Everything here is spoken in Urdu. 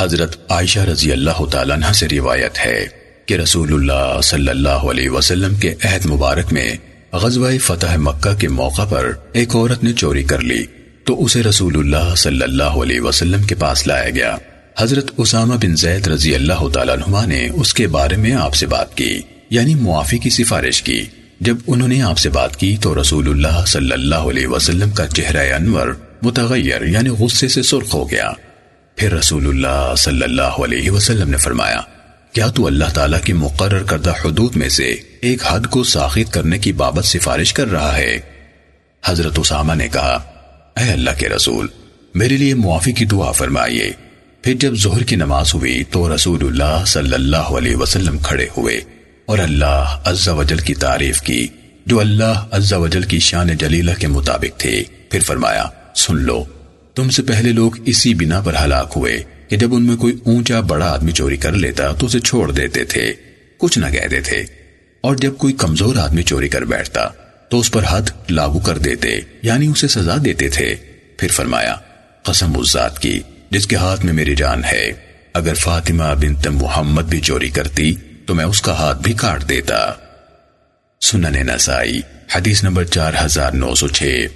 حضرت عائشہ رضی اللہ تعالیٰ عنہ سے روایت ہے کہ رسول اللہ صلی اللہ علیہ وسلم کے عہد مبارک میں غزوہ فتح مکہ کے موقع پر ایک عورت نے چوری کر لی، تو اسے رسول اللہ صلی اللہ علیہ وسلم کے پاس لایا گیا۔ حضرت اسامہ بن زید رضی اللہ تعالیٰ عنہ نے اس کے بارے میں آپ سے بات کی یعنی معافی کی سفارش کی۔ جب انہوں نے آپ سے بات کی، تو رسول اللہ صلی اللہ علیہ وسلم کا چہرہ انور متغیر یعنی غصے سے سرخ ہو گیا۔ پھر رسول اللہ صلی اللہ علیہ وسلم نے فرمایا، کیا تو اللہ تعالیٰ کی مقرر کردہ حدود میں سے ایک حد کو ساخت کرنے کی بابت سفارش کر رہا ہے؟ حضرت اسامہ نے کہا، اے اللہ کے رسول، میرے لیے معافی کی دعا فرمائیے۔ پھر جب ظہر کی نماز ہوئی تو رسول اللہ صلی اللہ علیہ وسلم کھڑے ہوئے اور اللہ عز و جل کی تعریف کی، جو اللہ عز و جل کی شان جلیلہ کے مطابق تھے۔ پھر فرمایا، سن لو تم سے پہلے لوگ اسی بنا پر ہلاک ہوئے کہ جب ان میں کوئی اونچا بڑا آدمی چوری کر لیتا تو اسے چھوڑ دیتے تھے، کچھ نہ کہتے تھے اور جب کوئی کمزور آدمی چوری کر بیٹھتا تو اس پر حد لاگو کر دیتے یعنی اسے سزا دیتے تھے۔ پھر فرمایا، قسم اس ذات کی جس کے ہاتھ میں میری جان ہے۔ اگر فاطمہ بنت محمد بھی چوری کرتی تو میں اس کا ہاتھ بھی کاٹ دیتا۔ سنن نسائی، حدیث نمبر چار ہزار نو سو چھ۔